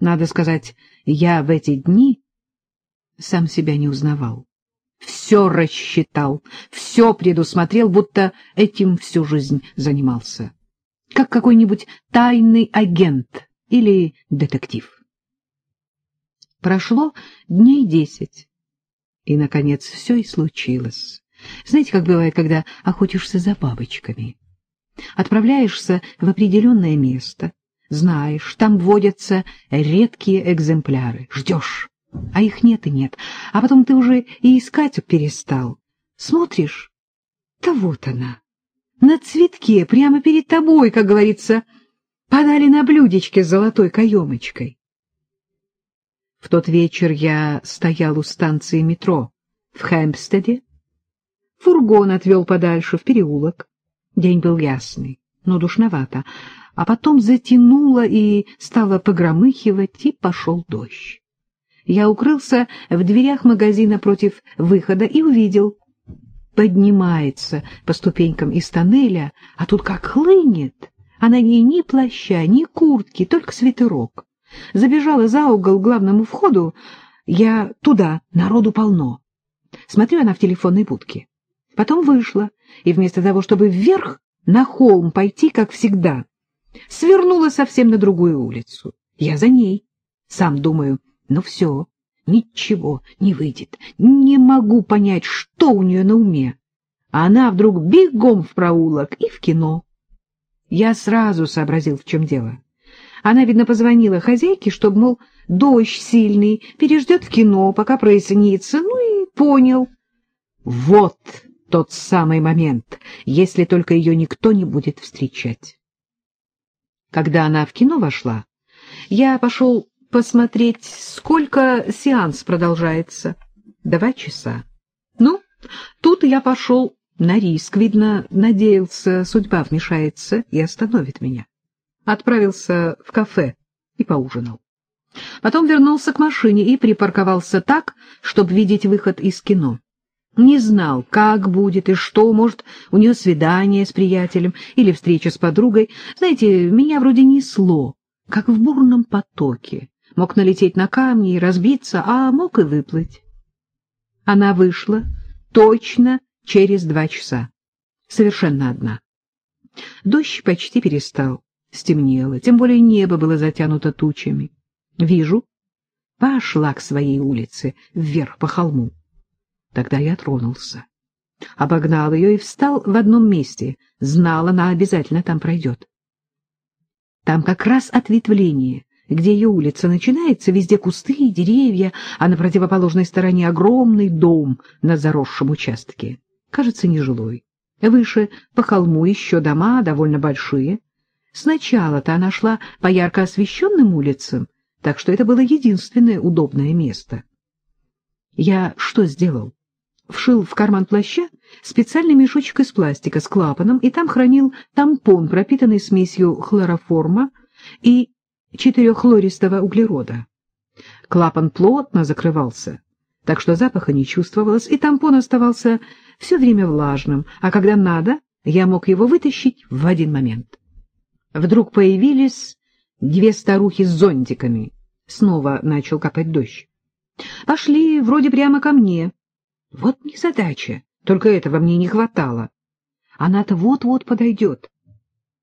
Надо сказать, я в эти дни сам себя не узнавал. Все рассчитал, все предусмотрел, будто этим всю жизнь занимался. Как какой-нибудь тайный агент или детектив. Прошло дней десять, и, наконец, все и случилось. Знаете, как бывает, когда охотишься за бабочками? Отправляешься в определенное место, знаешь, там водятся редкие экземпляры, ждешь, а их нет и нет, а потом ты уже и искать перестал. Смотришь, да вот она, на цветке, прямо перед тобой, как говорится, подали на блюдечке с золотой каемочкой. В тот вечер я стоял у станции метро в Хэмпстеде. Фургон отвел подальше, в переулок. День был ясный, но душновато, а потом затянуло и стало погромыхивать, и пошел дождь. Я укрылся в дверях магазина против выхода и увидел. Поднимается по ступенькам из тоннеля, а тут как хлынет, а на ней ни плаща, ни куртки, только свитерок. Забежала за угол к главному входу, я туда, народу полно. Смотрю она в телефонной будке. Потом вышла, и вместо того, чтобы вверх, на холм пойти, как всегда, свернула совсем на другую улицу. Я за ней. Сам думаю, ну все, ничего не выйдет. Не могу понять, что у нее на уме. А она вдруг бегом в проулок и в кино. Я сразу сообразил, в чем дело. Она, видно, позвонила хозяйке, чтобы, мол, дождь сильный, переждет в кино, пока прояснится, ну и понял. Вот тот самый момент, если только ее никто не будет встречать. Когда она в кино вошла, я пошел посмотреть, сколько сеанс продолжается. Два часа. Ну, тут я пошел на риск. Видно, надеялся, судьба вмешается и остановит меня отправился в кафе и поужинал. Потом вернулся к машине и припарковался так, чтобы видеть выход из кино. Не знал, как будет и что, может, у нее свидание с приятелем или встреча с подругой. Знаете, меня вроде несло, как в бурном потоке. Мог налететь на камни и разбиться, а мог и выплыть. Она вышла точно через два часа, совершенно одна. Дождь почти перестал стемнело, тем более небо было затянуто тучами. Вижу, пошла к своей улице, вверх по холму. Тогда я тронулся. Обогнал ее и встал в одном месте. Знал, она обязательно там пройдет. Там как раз ответвление, где ее улица начинается, везде кусты и деревья, а на противоположной стороне огромный дом на заросшем участке. Кажется, нежилой. Выше по холму еще дома, довольно большие. Сначала-то она шла по ярко освещенным улицам, так что это было единственное удобное место. Я что сделал? Вшил в карман плаща специальный мешочек из пластика с клапаном, и там хранил тампон, пропитанный смесью хлороформа и четыреххлористого углерода. Клапан плотно закрывался, так что запаха не чувствовалось, и тампон оставался все время влажным, а когда надо, я мог его вытащить в один момент. Вдруг появились две старухи с зонтиками. Снова начал капать дождь. Пошли вроде прямо ко мне. Вот незадача, только этого мне не хватало. Она-то вот-вот подойдет.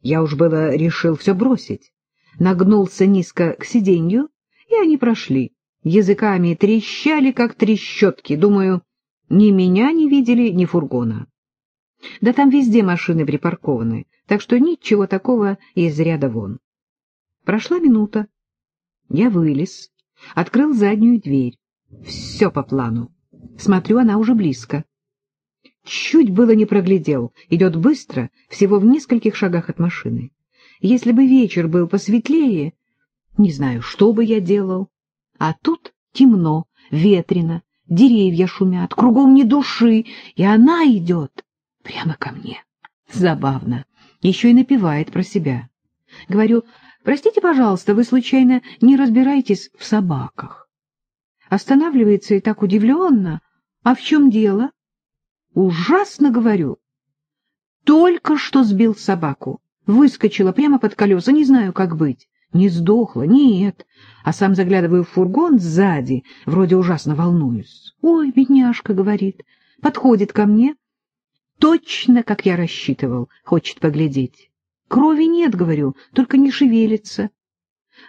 Я уж было решил все бросить. Нагнулся низко к сиденью, и они прошли. Языками трещали, как трещотки. Думаю, ни меня не видели, ни фургона. Да там везде машины припаркованы, так что ничего такого из ряда вон. Прошла минута. Я вылез, открыл заднюю дверь. Все по плану. Смотрю, она уже близко. Чуть было не проглядел. Идет быстро, всего в нескольких шагах от машины. Если бы вечер был посветлее, не знаю, что бы я делал. А тут темно, ветрено, деревья шумят, кругом ни души, и она идет прямо ко мне. Забавно еще и напевает про себя. Говорю, простите, пожалуйста, вы случайно не разбираетесь в собаках? Останавливается и так удивленно. А в чем дело? Ужасно говорю. Только что сбил собаку. Выскочила прямо под колеса, не знаю, как быть. Не сдохла, нет, а сам заглядываю в фургон сзади, вроде ужасно волнуюсь. «Ой, бедняжка», — говорит, подходит ко мне, точно, как я рассчитывал, хочет поглядеть. «Крови нет», — говорю, — «только не шевелится».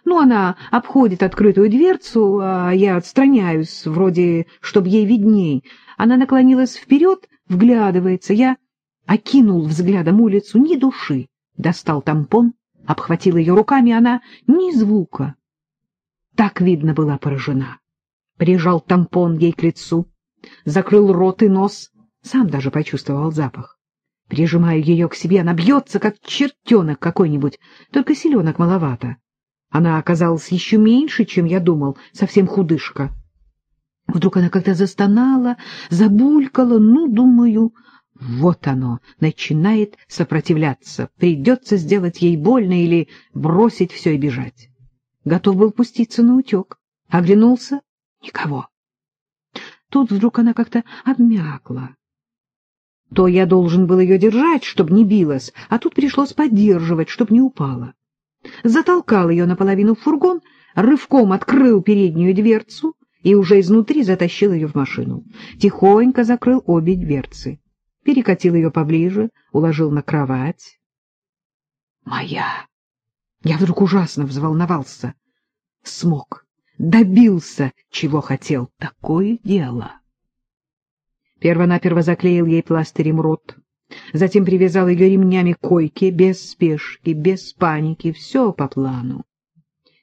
Ну, она обходит открытую дверцу, а я отстраняюсь, вроде, чтобы ей видней. Она наклонилась вперед, вглядывается. Я окинул взглядом улицу, ни души. Достал тампон, обхватил ее руками, она ни звука. Так, видно, была поражена. Прижал тампон ей к лицу, закрыл рот и нос, сам даже почувствовал запах. Прижимаю ее к себе, она бьется, как чертенок какой-нибудь, только селенок маловато. Она оказалась еще меньше, чем я думал, совсем худышка. Вдруг она как-то застонала, забулькала, ну, думаю, вот оно, начинает сопротивляться, придется сделать ей больно или бросить все и бежать. Готов был пуститься на утек, оглянулся — никого. Тут вдруг она как-то обмякла. То я должен был ее держать, чтобы не билась, а тут пришлось поддерживать, чтобы не упала затолкал ее наполовину в фургон, рывком открыл переднюю дверцу и уже изнутри затащил ее в машину. Тихонько закрыл обе дверцы, перекатил ее поближе, уложил на кровать. «Моя!» Я вдруг ужасно взволновался. Смог, добился, чего хотел. Такое дело. Первонаперво заклеил ей пластырем рот, Затем привязал ее ремнями к койке, без спешки, без паники, все по плану.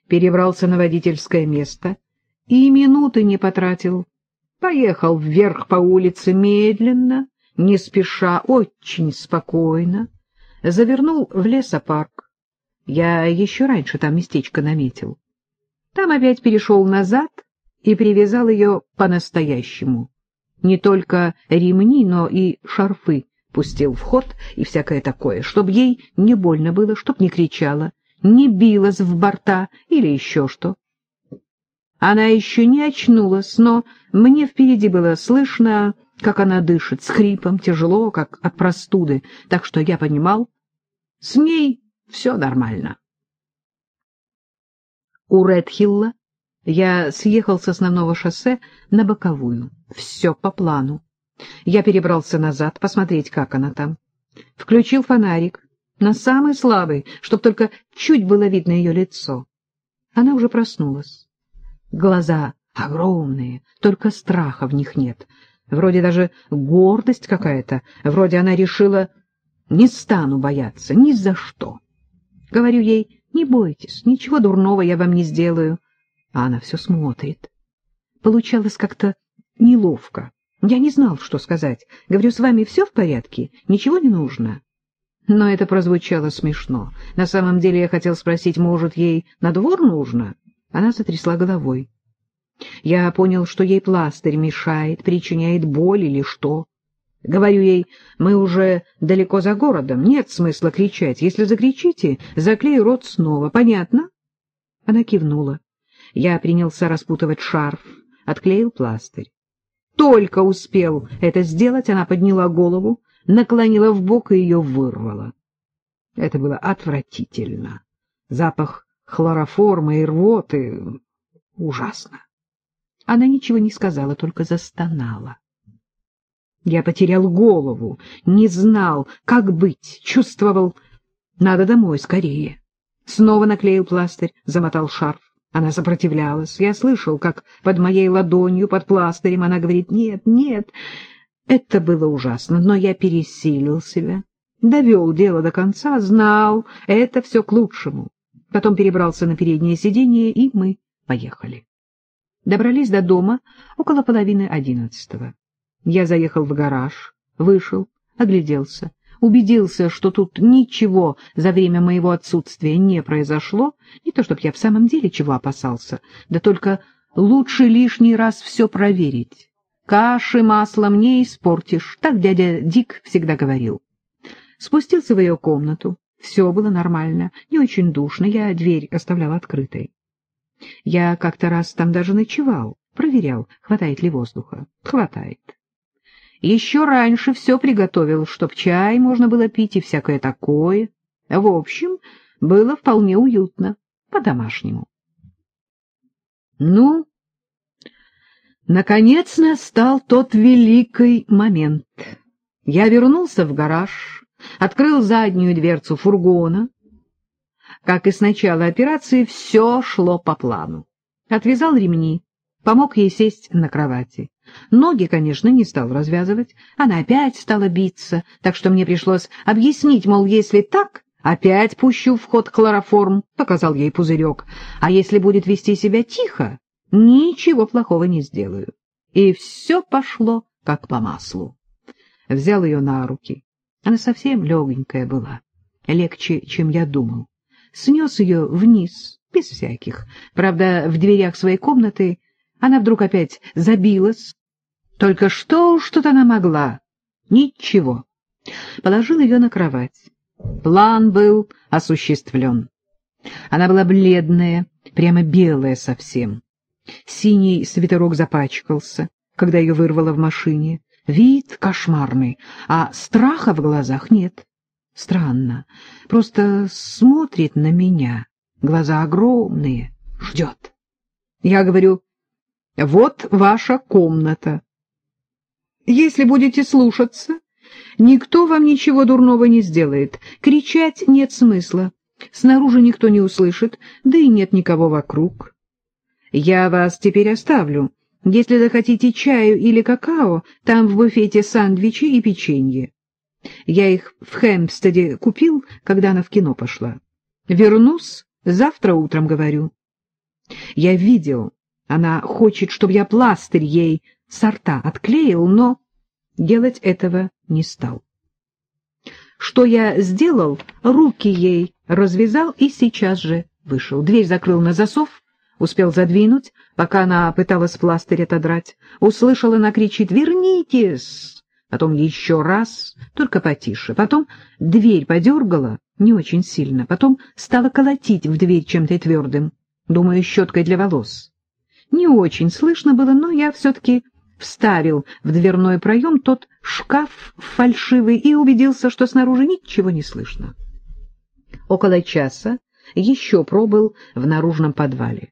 Перебрался на водительское место и минуты не потратил. Поехал вверх по улице медленно, не спеша, очень спокойно. Завернул в лесопарк. Я еще раньше там местечко наметил. Там опять перешел назад и привязал ее по-настоящему. Не только ремни, но и шарфы пустил в ход и всякое такое, чтоб ей не больно было, чтоб не кричала, не билась в борта или еще что. Она еще не очнулась, но мне впереди было слышно, как она дышит, с хрипом, тяжело, как от простуды, так что я понимал, с ней все нормально. У Редхилла я съехал с основного шоссе на боковую. Все по плану. Я перебрался назад, посмотреть, как она там. Включил фонарик, на самый слабый, чтоб только чуть было видно ее лицо. Она уже проснулась. Глаза огромные, только страха в них нет. Вроде даже гордость какая-то, вроде она решила, не стану бояться ни за что. Говорю ей, не бойтесь, ничего дурного я вам не сделаю. А она все смотрит. Получалось как-то неловко. Я не знал, что сказать. Говорю, с вами все в порядке? Ничего не нужно? Но это прозвучало смешно. На самом деле я хотел спросить, может, ей на двор нужно? Она затрясла головой. Я понял, что ей пластырь мешает, причиняет боль или что. Говорю ей, мы уже далеко за городом, нет смысла кричать. Если закричите, заклею рот снова. Понятно? Она кивнула. Я принялся распутывать шарф, отклеил пластырь. Только успел это сделать, она подняла голову, наклонила в бок и ее вырвала. Это было отвратительно. Запах хлороформа и рвоты ужасно. Она ничего не сказала, только застонала. Я потерял голову, не знал, как быть, чувствовал, надо домой скорее. Снова наклеил пластырь, замотал шарф. Она сопротивлялась. Я слышал, как под моей ладонью, под пластырем она говорит «нет, нет». Это было ужасно, но я пересилил себя, довел дело до конца, знал, это все к лучшему. Потом перебрался на переднее сиденье, и мы поехали. Добрались до дома около половины одиннадцатого. Я заехал в гараж, вышел, огляделся убедился, что тут ничего за время моего отсутствия не произошло, не то чтобы я в самом деле чего опасался, да только лучше лишний раз все проверить. Каши маслом не испортишь, так дядя Дик всегда говорил. Спустился в ее комнату, все было нормально, не очень душно, я дверь оставлял открытой. Я как-то раз там даже ночевал, проверял, хватает ли воздуха. Хватает. Еще раньше все приготовил, чтоб чай можно было пить и всякое такое. В общем, было вполне уютно. по-домашнему. Ну, наконец настал тот великий момент. Я вернулся в гараж, открыл заднюю дверцу фургона. Как и с начала операции, все шло по плану. Отвязал ремни, помог ей сесть на кровати. Ноги, конечно, не стал развязывать. Она опять стала биться, так что мне пришлось объяснить, мол, если так, опять пущу в ход хлороформ, показал ей пузырек, а если будет вести себя тихо, ничего плохого не сделаю. И все пошло как по маслу. Взял ее на руки. Она совсем легенькая была, легче, чем я думал. Снес ее вниз, без всяких. Правда, в дверях своей комнаты она вдруг опять забилась. Только что что-то она могла? Ничего. Положил ее на кровать. План был осуществлен. Она была бледная, прямо белая совсем. Синий свитерок запачкался, когда ее вырвало в машине. Вид кошмарный, а страха в глазах нет. Странно. Просто смотрит на меня. Глаза огромные. Ждет. Я говорю, вот ваша комната. Если будете слушаться, никто вам ничего дурного не сделает. Кричать нет смысла. Снаружи никто не услышит, да и нет никого вокруг. Я вас теперь оставлю. Если захотите чаю или какао, там в буфете сандвичи и печенье. Я их в Хэмпстеде купил, когда она в кино пошла. Вернусь завтра утром, говорю. Я видел, она хочет, чтобы я пластырь ей с рта отклеил, но делать этого не стал. Что я сделал? Руки ей развязал и сейчас же вышел. Дверь закрыл на засов, успел задвинуть, пока она пыталась пластырь отодрать. Услышала, она кричит «Вернитесь!» Потом еще раз, только потише. Потом дверь подергала, не очень сильно. Потом стала колотить в дверь чем-то твердым, думаю, щеткой для волос. Не очень слышно было, но я все-таки вставил в дверной проем тот шкаф фальшивый и убедился, что снаружи ничего не слышно. Около часа еще пробыл в наружном подвале.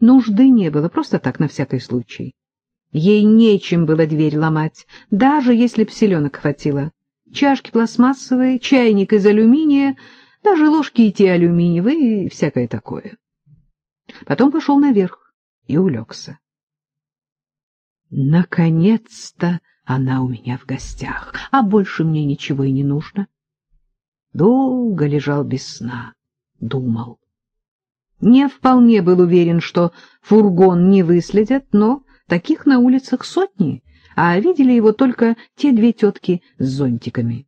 Нужды не было, просто так, на всякий случай. Ей нечем было дверь ломать, даже если б селенок хватило. Чашки пластмассовые, чайник из алюминия, даже ложки и те алюминиевые и всякое такое. Потом пошел наверх и улегся. Наконец-то она у меня в гостях, а больше мне ничего и не нужно. Долго лежал без сна, думал. Не вполне был уверен, что фургон не выследят, но таких на улицах сотни, а видели его только те две тетки с зонтиками.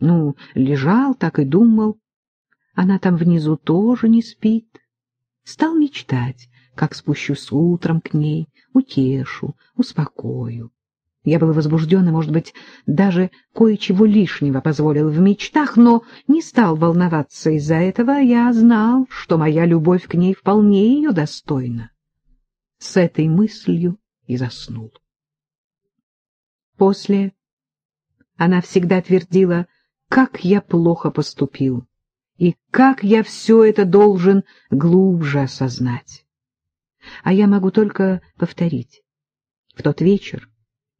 Ну, лежал так и думал. Она там внизу тоже не спит. Стал мечтать, как спущусь утром к ней, утешу, успокою. Я был возбужден и, может быть, даже кое-чего лишнего позволил в мечтах, но не стал волноваться из-за этого. Я знал, что моя любовь к ней вполне ее достойна. С этой мыслью и заснул. После она всегда твердила, как я плохо поступил и как я все это должен глубже осознать а я могу только повторить. В тот вечер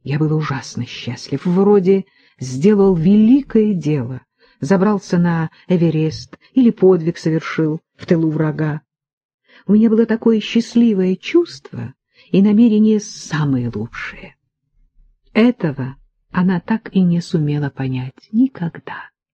я был ужасно счастлив, вроде сделал великое дело, забрался на Эверест или подвиг совершил в тылу врага. У меня было такое счастливое чувство и намерение самое лучшее. Этого она так и не сумела понять никогда.